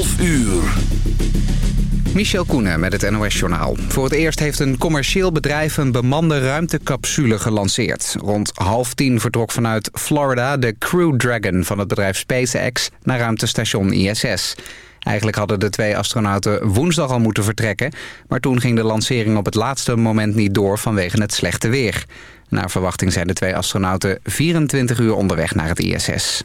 12 uur. Michel Koenen met het NOS-journaal. Voor het eerst heeft een commercieel bedrijf een bemande ruimtecapsule gelanceerd. Rond half tien vertrok vanuit Florida de Crew Dragon van het bedrijf SpaceX naar ruimtestation ISS. Eigenlijk hadden de twee astronauten woensdag al moeten vertrekken... maar toen ging de lancering op het laatste moment niet door vanwege het slechte weer. Naar verwachting zijn de twee astronauten 24 uur onderweg naar het ISS.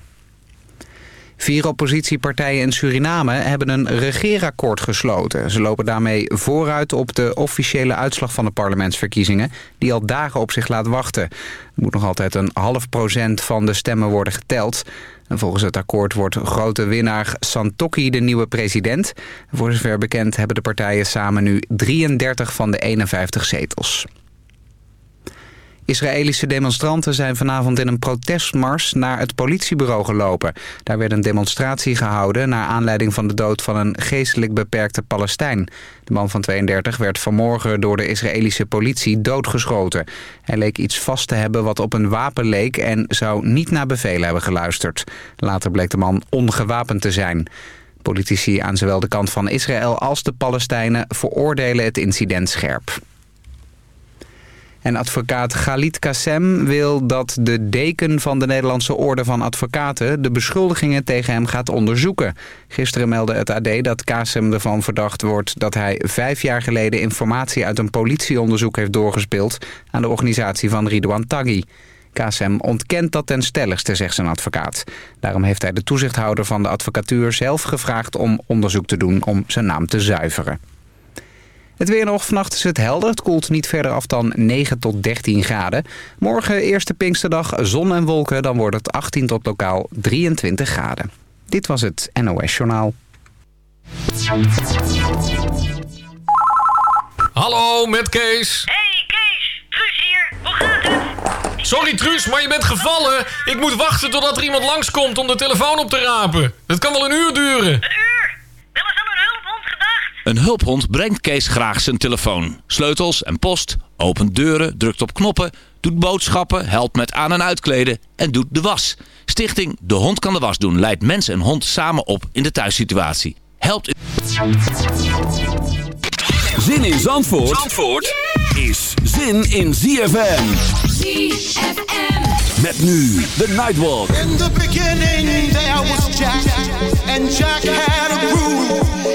Vier oppositiepartijen in Suriname hebben een regeerakkoord gesloten. Ze lopen daarmee vooruit op de officiële uitslag van de parlementsverkiezingen... die al dagen op zich laat wachten. Er moet nog altijd een half procent van de stemmen worden geteld. En volgens het akkoord wordt grote winnaar Santokki de nieuwe president. Voor zover bekend hebben de partijen samen nu 33 van de 51 zetels. Israëlische demonstranten zijn vanavond in een protestmars naar het politiebureau gelopen. Daar werd een demonstratie gehouden naar aanleiding van de dood van een geestelijk beperkte Palestijn. De man van 32 werd vanmorgen door de Israëlische politie doodgeschoten. Hij leek iets vast te hebben wat op een wapen leek en zou niet naar bevelen hebben geluisterd. Later bleek de man ongewapend te zijn. Politici aan zowel de kant van Israël als de Palestijnen veroordelen het incident scherp. En advocaat Galit Kassem wil dat de deken van de Nederlandse Orde van Advocaten... de beschuldigingen tegen hem gaat onderzoeken. Gisteren meldde het AD dat Kassem ervan verdacht wordt... dat hij vijf jaar geleden informatie uit een politieonderzoek heeft doorgespeeld... aan de organisatie van Ridouan Taghi. Kassem ontkent dat ten stelligste, zegt zijn advocaat. Daarom heeft hij de toezichthouder van de advocatuur zelf gevraagd om onderzoek te doen... om zijn naam te zuiveren. Het weer nog. Vannacht is het helder. Het koelt niet verder af dan 9 tot 13 graden. Morgen eerste Pinksterdag, zon en wolken. Dan wordt het 18 tot lokaal 23 graden. Dit was het NOS Journaal. Hallo, met Kees. Hey Kees, Truus hier. Hoe gaat het? Sorry Truus, maar je bent gevallen. Ik moet wachten totdat er iemand langskomt om de telefoon op te rapen. Dat kan wel een uur duren. Een uur? Wel eens aan een hulphond gedacht? Een hulphond brengt Kees graag zijn telefoon. Sleutels en post, opent deuren, drukt op knoppen, doet boodschappen, helpt met aan- en uitkleden en doet de was. Stichting De Hond kan de was doen leidt mens en hond samen op in de thuissituatie. Helpt u... Zin in Zandvoort, Zandvoort is zin in ZFM. ZFM. Met nu de Nightwalk. In the beginning there was Jack, and Jack had a groove.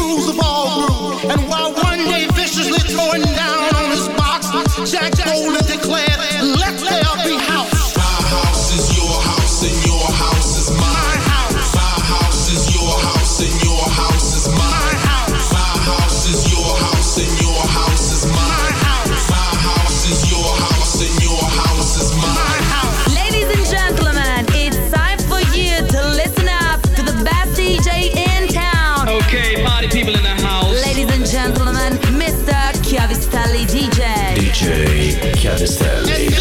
And this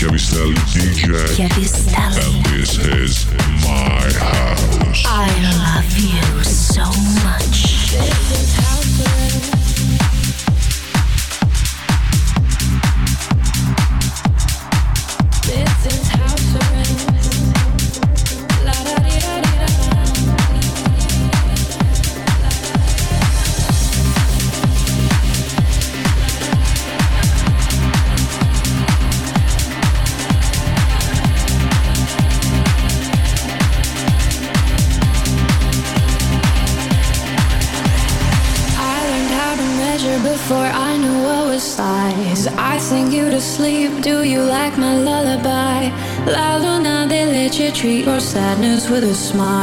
Chiavistelli DJ. Chiavistelli. And this is with a smile.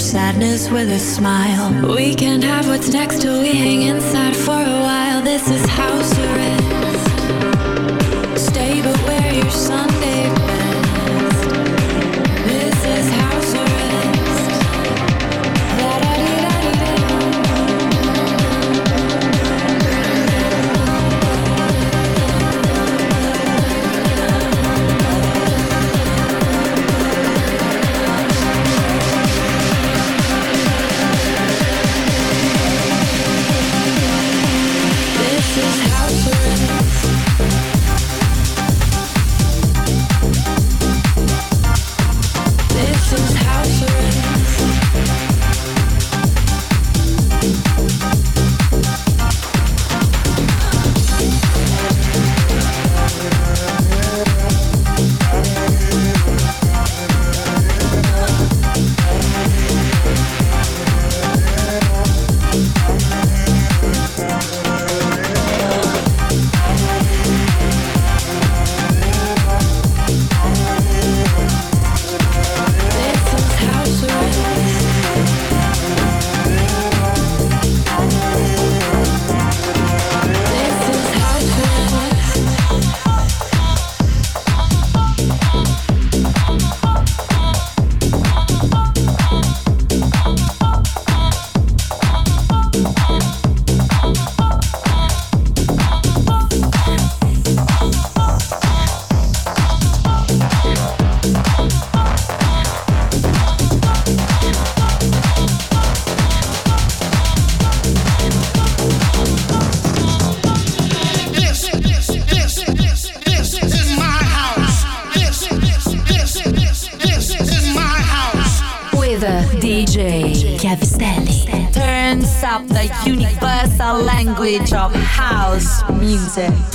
sadness with a smile. We can have what's next till we hang inside for a while. This is how. music.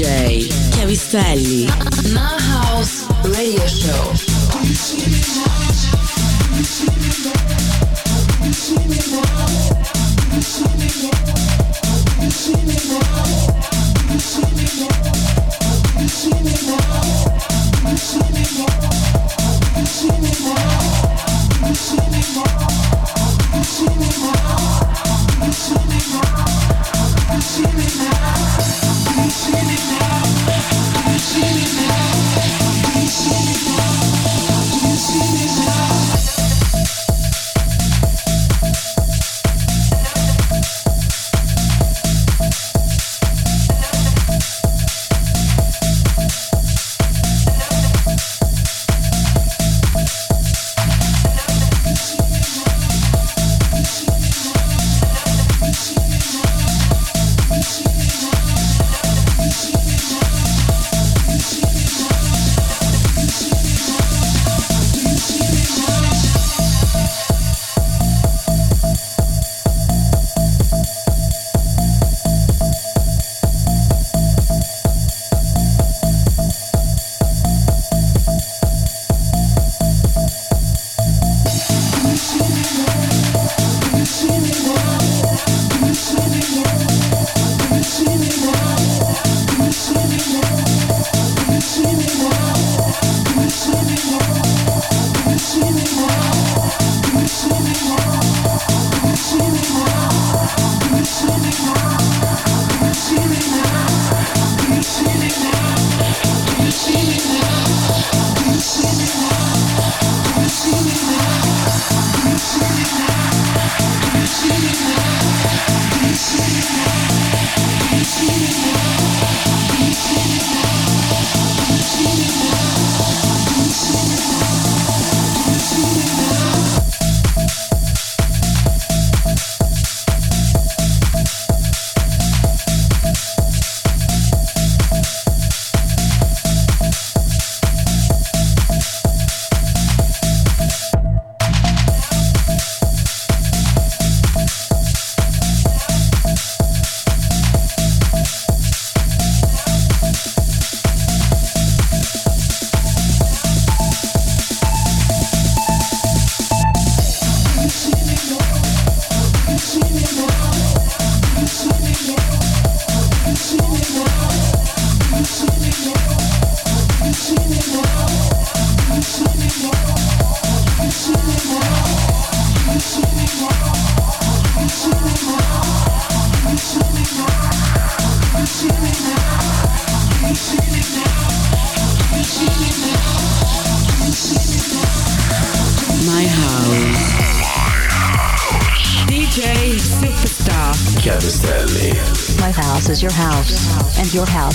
DJ Cavistelli. My House Radio Show.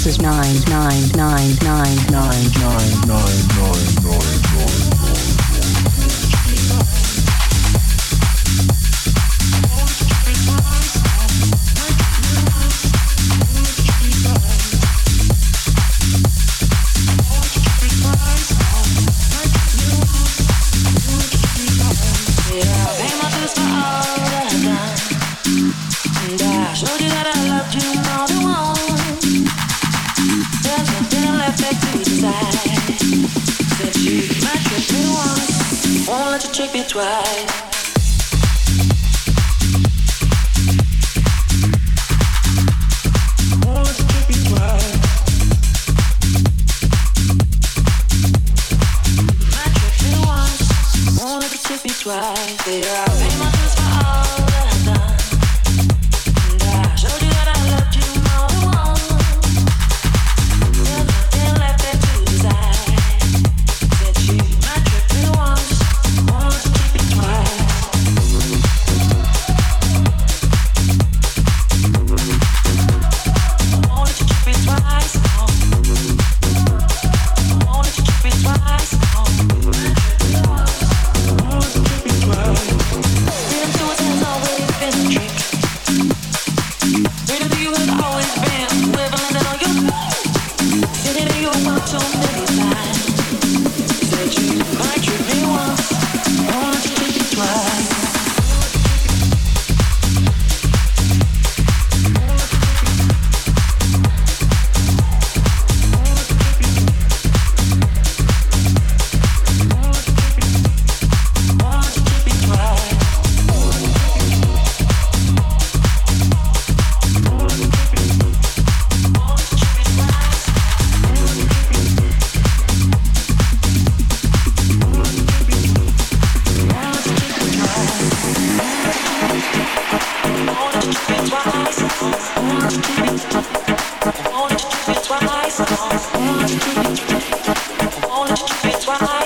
This is nine nine nine nine nine nine nine nine nine nine. I showed you that I loved you. trick me twice. why.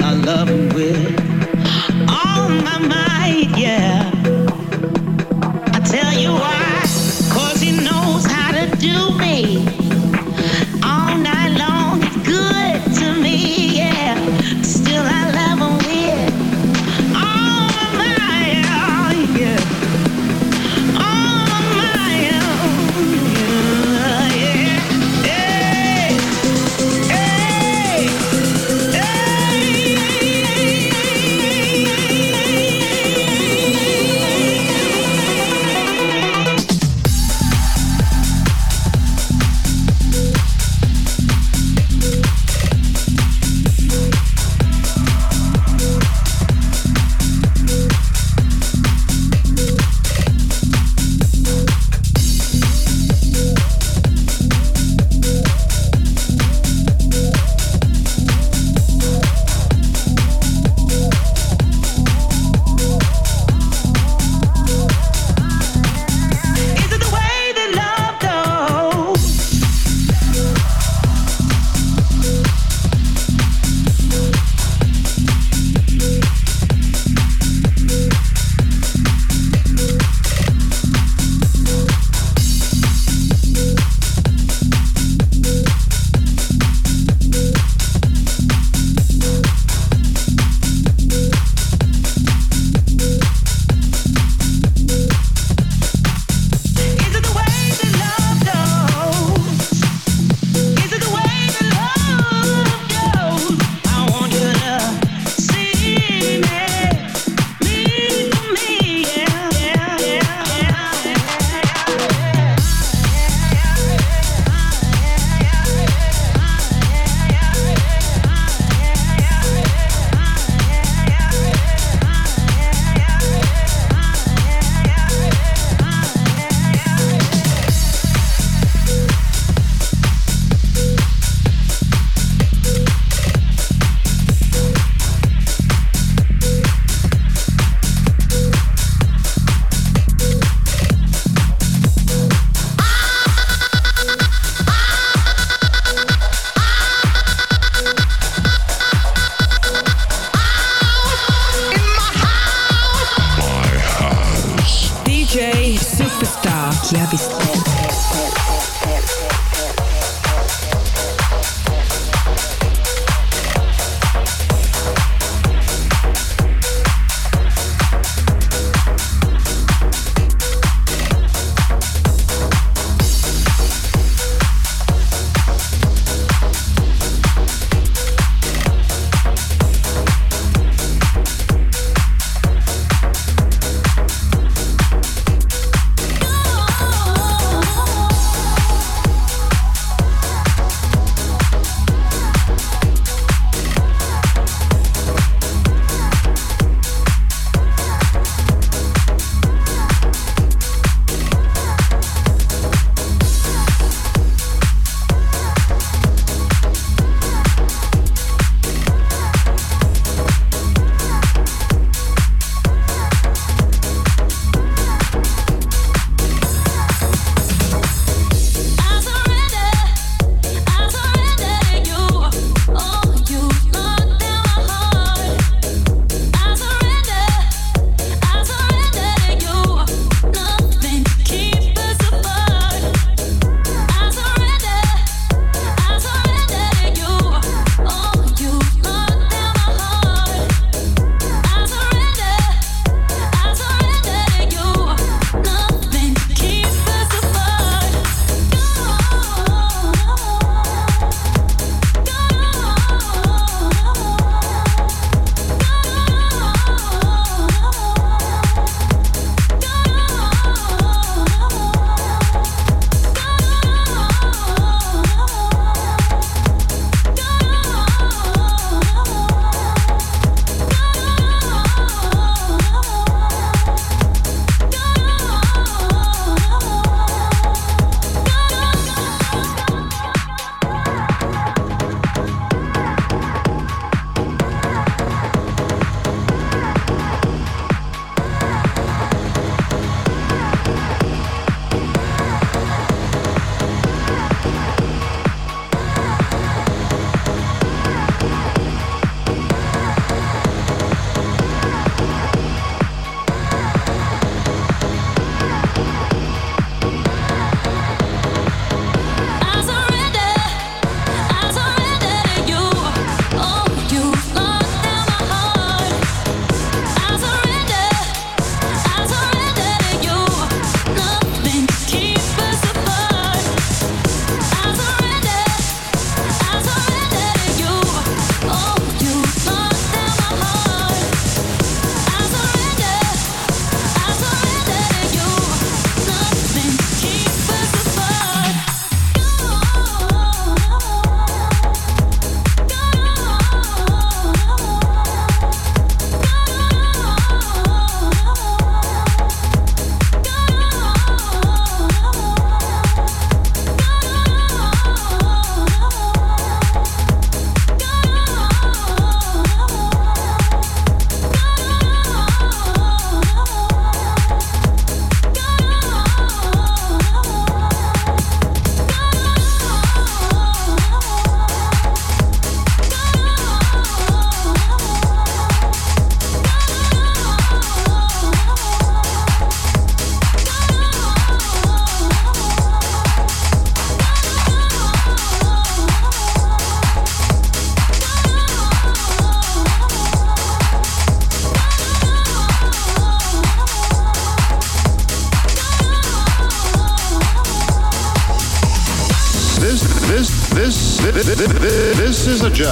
I love him with all my might, yeah. I tell you why, cause he knows how to do me.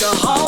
alcohol